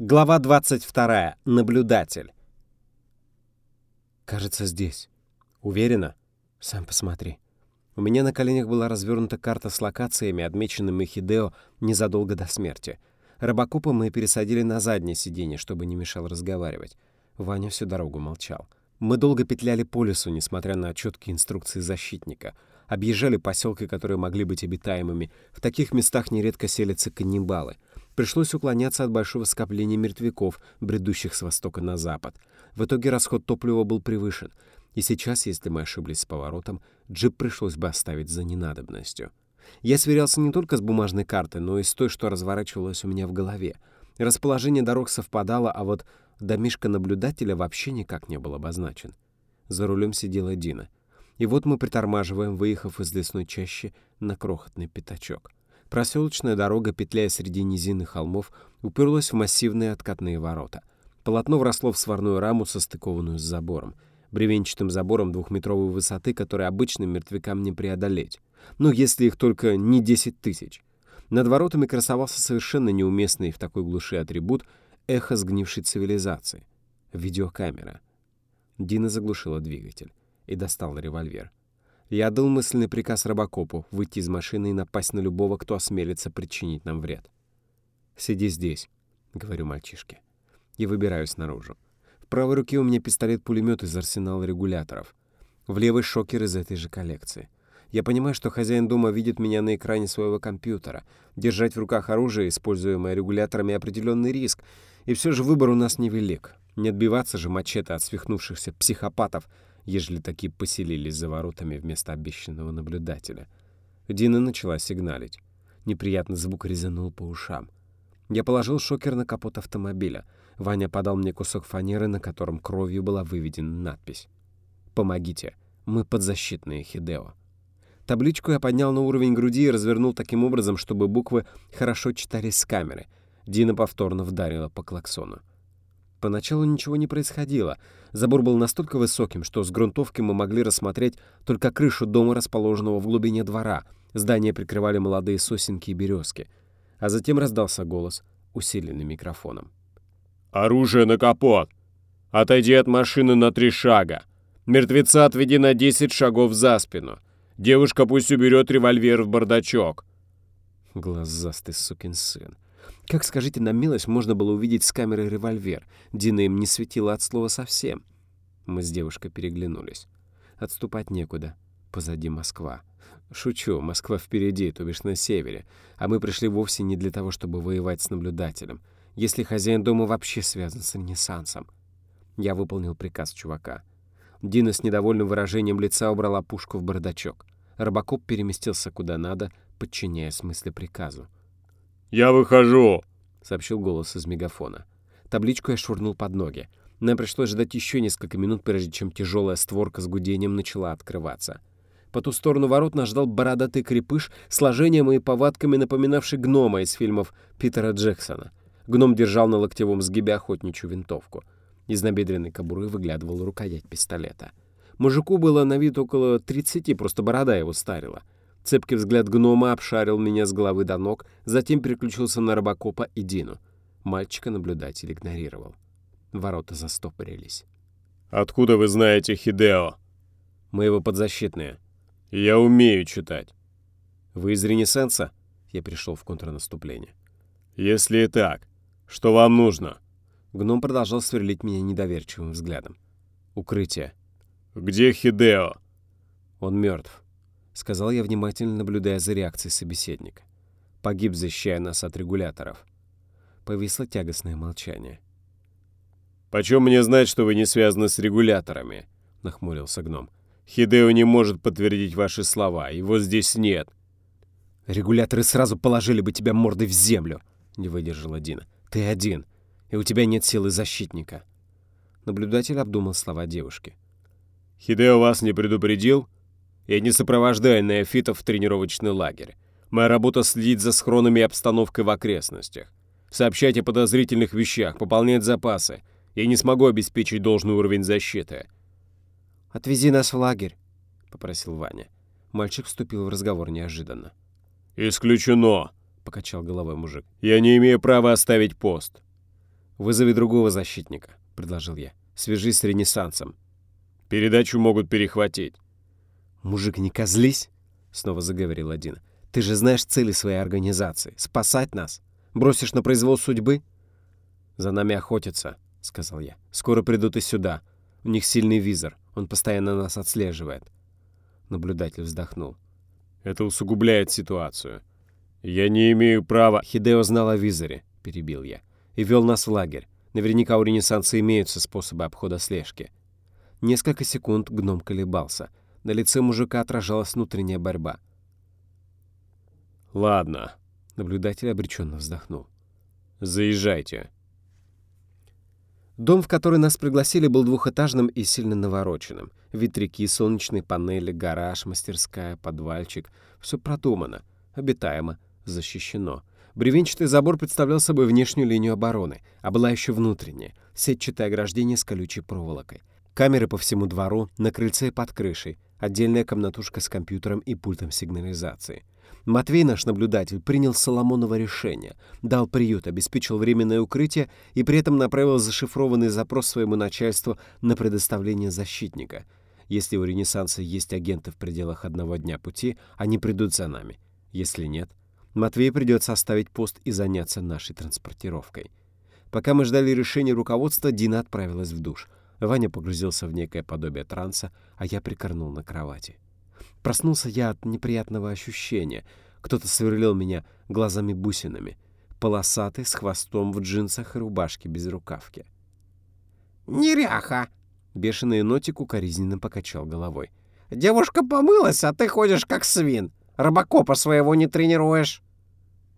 Глава 22. Наблюдатель. Кажется, здесь. Уверена? Сам посмотри. У меня на коленях была развернута карта с локациями, отмеченными Хидео незадолго до смерти. Рыбакопа мы пересадили на заднее сиденье, чтобы не мешал разговаривать. Ваня всю дорогу молчал. Мы долго петляли по лесу, несмотря на четкие инструкции защитника. Объезжали поселки, которые могли быть обитаемыми. В таких местах нередко селятся каннибалы — Пришлось уклоняться от большого скопления мертвяков, бредущих с востока на запад. В итоге расход топлива был превышен, и сейчас, если мы ошиблись с поворотом, джип пришлось бы оставить за ненадобностью. Я сверялся не только с бумажной картой, но и с той, что разворачивалась у меня в голове. Расположение дорог совпадало, а вот домишка наблюдателя вообще никак не был обозначен. За рулем сидела Дина. И вот мы притормаживаем, выехав из лесной чащи на крохотный пятачок. Проселочная дорога, петляя среди низины холмов, уперлась в массивные откатные ворота. Полотно вросло в сварную раму, состыкованную с забором. Бревенчатым забором двухметровой высоты, который обычным мертвякам не преодолеть. Ну, если их только не 10 тысяч. Над воротами красовался совершенно неуместный в такой глуши атрибут эхо сгнившей цивилизации. Видеокамера. Дина заглушила двигатель и достала револьвер. Я отдал мысленный приказ Робокопу выйти из машины и напасть на любого, кто осмелится причинить нам вред. «Сиди здесь», — говорю мальчишке. И выбираюсь наружу. В правой руке у меня пистолет-пулемет из арсенала регуляторов. В левой шокер из этой же коллекции. Я понимаю, что хозяин дома видит меня на экране своего компьютера. Держать в руках оружие, используемое регуляторами, определенный риск. И все же выбор у нас невелик. Не отбиваться же мачете от свихнувшихся психопатов — ежели такие поселились за воротами вместо обещанного наблюдателя. Дина начала сигналить. Неприятный звук резанул по ушам. Я положил шокер на капот автомобиля. Ваня подал мне кусок фанеры, на котором кровью была выведена надпись. «Помогите, мы подзащитные Хидео». Табличку я поднял на уровень груди и развернул таким образом, чтобы буквы хорошо читались с камеры. Дина повторно вдарила по клаксону. Поначалу ничего не происходило. Забор был настолько высоким, что с грунтовки мы могли рассмотреть только крышу дома, расположенного в глубине двора. Здание прикрывали молодые сосенки и березки. А затем раздался голос, усиленный микрофоном. «Оружие на капот! Отойди от машины на три шага! Мертвеца отведи на десять шагов за спину! Девушка пусть уберет револьвер в бардачок!» Глазастый сукин сын. Как, скажите, на милость можно было увидеть с камеры револьвер? Дина им не светила от слова совсем. Мы с девушкой переглянулись. Отступать некуда. Позади Москва. Шучу, Москва впереди, то бишь на севере. А мы пришли вовсе не для того, чтобы воевать с наблюдателем. Если хозяин дома вообще связан с Ренессансом. Я выполнил приказ чувака. Дина с недовольным выражением лица убрала пушку в бардачок. Робокоп переместился куда надо, подчиняясь мысли приказу. «Я выхожу!» — сообщил голос из мегафона. Табличку я швырнул под ноги. Нам пришлось ждать еще несколько минут, прежде чем тяжелая створка с гудением начала открываться. По ту сторону ворот нас ждал бородатый крепыш, сложением и повадками напоминавший гнома из фильмов Питера Джексона. Гном держал на локтевом сгибе охотничью винтовку. Из набедренной кобуры выглядывал рукоять пистолета. Мужику было на вид около 30, просто борода его старила. Цепкий взгляд гнома обшарил меня с головы до ног, затем переключился на Робокопа и Дину. Мальчика наблюдатель игнорировал. Ворота застопорились. «Откуда вы знаете Хидео?» «Мы его подзащитные». «Я умею читать». «Вы из Ренессанса?» Я пришел в контрнаступление. «Если и так, что вам нужно?» Гном продолжал сверлить меня недоверчивым взглядом. «Укрытие». «Где Хидео?» «Он мертв» сказал я, внимательно наблюдая за реакцией собеседника. Погиб, защищая нас от регуляторов. Повисло тягостное молчание. «Почем мне знать, что вы не связаны с регуляторами?» — нахмурился гном. «Хидео не может подтвердить ваши слова. Его здесь нет». «Регуляторы сразу положили бы тебя мордой в землю», — не выдержала Дина. «Ты один, и у тебя нет силы защитника». Наблюдатель обдумал слова девушки. «Хидео вас не предупредил?» Я не сопровождаю неофитов в тренировочный лагерь. Моя работа следить за схронами и обстановкой в окрестностях. Сообщать о подозрительных вещах, пополнять запасы. Я не смогу обеспечить должный уровень защиты. «Отвези нас в лагерь», — попросил Ваня. Мальчик вступил в разговор неожиданно. «Исключено», — покачал головой мужик. «Я не имею права оставить пост». «Вызови другого защитника», — предложил я. «Свяжись с Ренессансом». «Передачу могут перехватить». «Мужик, не козлись!» — снова заговорил один. «Ты же знаешь цели своей организации — спасать нас. Бросишь на произвол судьбы?» «За нами охотятся», — сказал я. «Скоро придут и сюда. У них сильный визор. Он постоянно нас отслеживает». Наблюдатель вздохнул. «Это усугубляет ситуацию. Я не имею права...» «Хидео знал о визоре», — перебил я. «И вел нас в лагерь. Наверняка у Ренессанса имеются способы обхода слежки». Несколько секунд гном колебался. На лице мужика отражалась внутренняя борьба. «Ладно», — наблюдатель обреченно вздохнул. «Заезжайте». Дом, в который нас пригласили, был двухэтажным и сильно навороченным. Ветряки, солнечные панели, гараж, мастерская, подвальчик. Все продумано, обитаемо, защищено. Бревенчатый забор представлял собой внешнюю линию обороны, а была еще внутренняя, сетчатое ограждение с колючей проволокой. Камеры по всему двору, на крыльце и под крышей, отдельная комнатушка с компьютером и пультом сигнализации. Матвей, наш наблюдатель, принял Соломоново решение, дал приют, обеспечил временное укрытие и при этом направил зашифрованный запрос своему начальству на предоставление защитника. Если у Ренессанса есть агенты в пределах одного дня пути, они придут за нами. Если нет, Матвею придется оставить пост и заняться нашей транспортировкой. Пока мы ждали решения руководства, Дина отправилась в душ. Ваня погрузился в некое подобие транса, а я прикорнул на кровати. Проснулся я от неприятного ощущения. Кто-то сверлил меня глазами-бусинами. Полосатый, с хвостом в джинсах и рубашке без рукавки. «Неряха!» Бешеный нотик укоризненно покачал головой. «Девушка помылась, а ты ходишь как свин. Робокопа своего не тренируешь».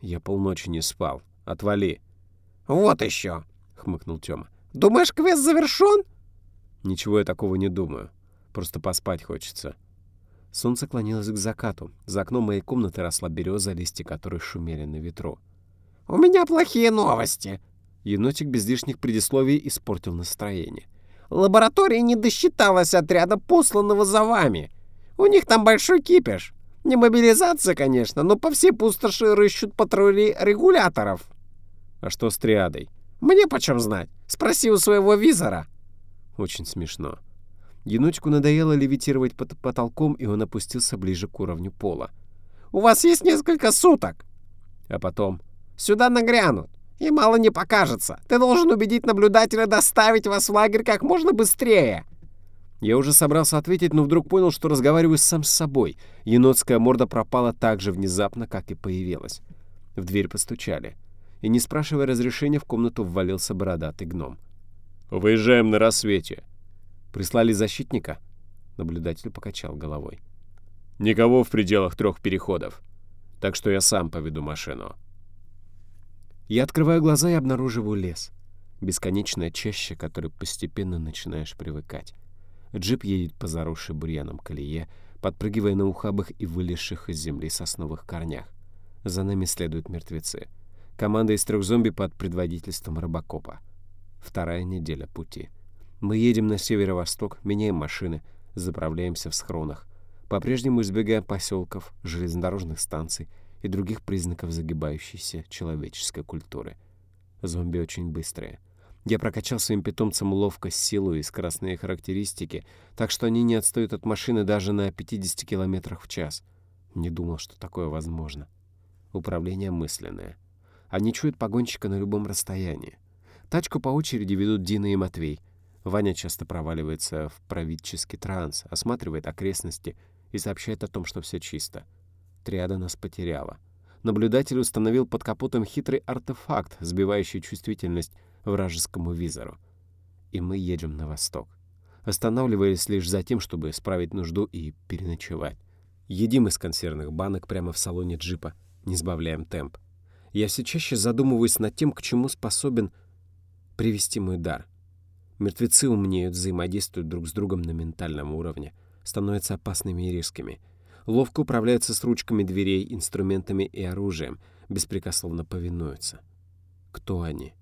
«Я полночи не спал. Отвали». «Вот еще!» — хмыкнул Тёма. «Думаешь, квест завершен?» «Ничего я такого не думаю. Просто поспать хочется». Солнце клонилось к закату. За окном моей комнаты росла береза, листья которой шумели на ветру. «У меня плохие новости!» Енотик без лишних предисловий испортил настроение. «Лаборатория не досчиталась отряда, посланного за вами. У них там большой кипиш. Не мобилизация, конечно, но по всей пустоши рыщут патрули регуляторов». «А что с триадой?» «Мне почем знать? Спроси у своего визора». Очень смешно. Енотику надоело левитировать под потолком, и он опустился ближе к уровню пола. «У вас есть несколько суток!» А потом... «Сюда нагрянут, и мало не покажется. Ты должен убедить наблюдателя доставить вас в лагерь как можно быстрее!» Я уже собрался ответить, но вдруг понял, что разговариваю сам с собой. Енотская морда пропала так же внезапно, как и появилась. В дверь постучали. И, не спрашивая разрешения, в комнату ввалился бородатый гном. «Выезжаем на рассвете», Прислали защитника?» Наблюдатель покачал головой. «Никого в пределах трех переходов. Так что я сам поведу машину». Я открываю глаза и обнаруживаю лес. Бесконечная чаще, которой постепенно начинаешь привыкать. Джип едет по заросшей бурьяном колее, подпрыгивая на ухабах и вылезших из земли сосновых корнях. За нами следуют мертвецы. Команда из трех зомби под предводительством Робокопа. Вторая неделя пути. Мы едем на северо-восток, меняем машины, заправляемся в схронах. По-прежнему избегаем поселков, железнодорожных станций и других признаков загибающейся человеческой культуры. Зомби очень быстрые. Я прокачал своим питомцам ловкость, силу и скоростные характеристики, так что они не отстают от машины даже на 50 км в час. Не думал, что такое возможно. Управление мысленное. Они чуют погонщика на любом расстоянии. Тачку по очереди ведут Дина и Матвей. Ваня часто проваливается в правительский транс, осматривает окрестности и сообщает о том, что все чисто. Триада нас потеряла. Наблюдатель установил под капотом хитрый артефакт, сбивающий чувствительность вражескому визору. И мы едем на восток. Останавливаясь лишь за тем, чтобы справить нужду и переночевать. Едим из консервных банок прямо в салоне джипа, не сбавляем темп. Я все чаще задумываюсь над тем, к чему способен привести мой дар — Мертвецы умнеют, взаимодействуют друг с другом на ментальном уровне, становятся опасными и резкими. Ловко управляются с ручками дверей, инструментами и оружием, беспрекословно повинуются. Кто они?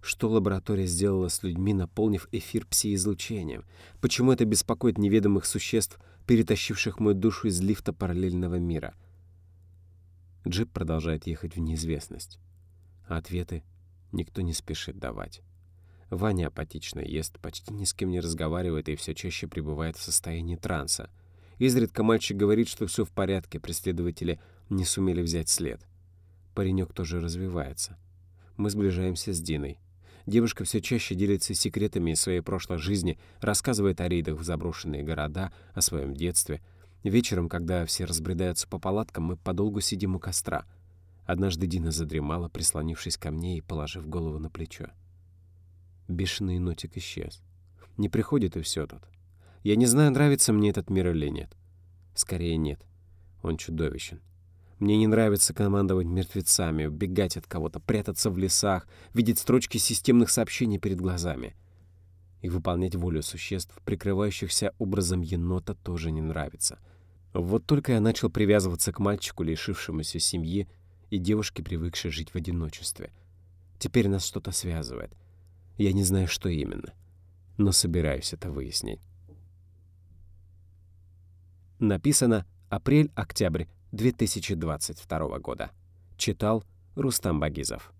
Что лаборатория сделала с людьми, наполнив эфир пси-излучением? Почему это беспокоит неведомых существ, перетащивших мою душу из лифта параллельного мира? Джип продолжает ехать в неизвестность. А ответы никто не спешит давать. Ваня апатично ест, почти ни с кем не разговаривает и все чаще пребывает в состоянии транса. Изредка мальчик говорит, что все в порядке, преследователи не сумели взять след. Паренек тоже развивается. Мы сближаемся с Диной. Девушка все чаще делится секретами из своей прошлой жизни, рассказывает о рейдах в заброшенные города, о своем детстве. Вечером, когда все разбредаются по палаткам, мы подолгу сидим у костра. Однажды Дина задремала, прислонившись ко мне и положив голову на плечо. Бешеный нотик исчез. Не приходит и все тут. Я не знаю, нравится мне этот мир или нет. Скорее нет. Он чудовищен. Мне не нравится командовать мертвецами, убегать от кого-то, прятаться в лесах, видеть строчки системных сообщений перед глазами. И выполнять волю существ, прикрывающихся образом енота, тоже не нравится. Вот только я начал привязываться к мальчику, лишившемуся семьи, и девушке, привыкшей жить в одиночестве. Теперь нас что-то связывает. Я не знаю, что именно, но собираюсь это выяснить. Написано апрель-октябрь 2022 года. Читал Рустам Багизов.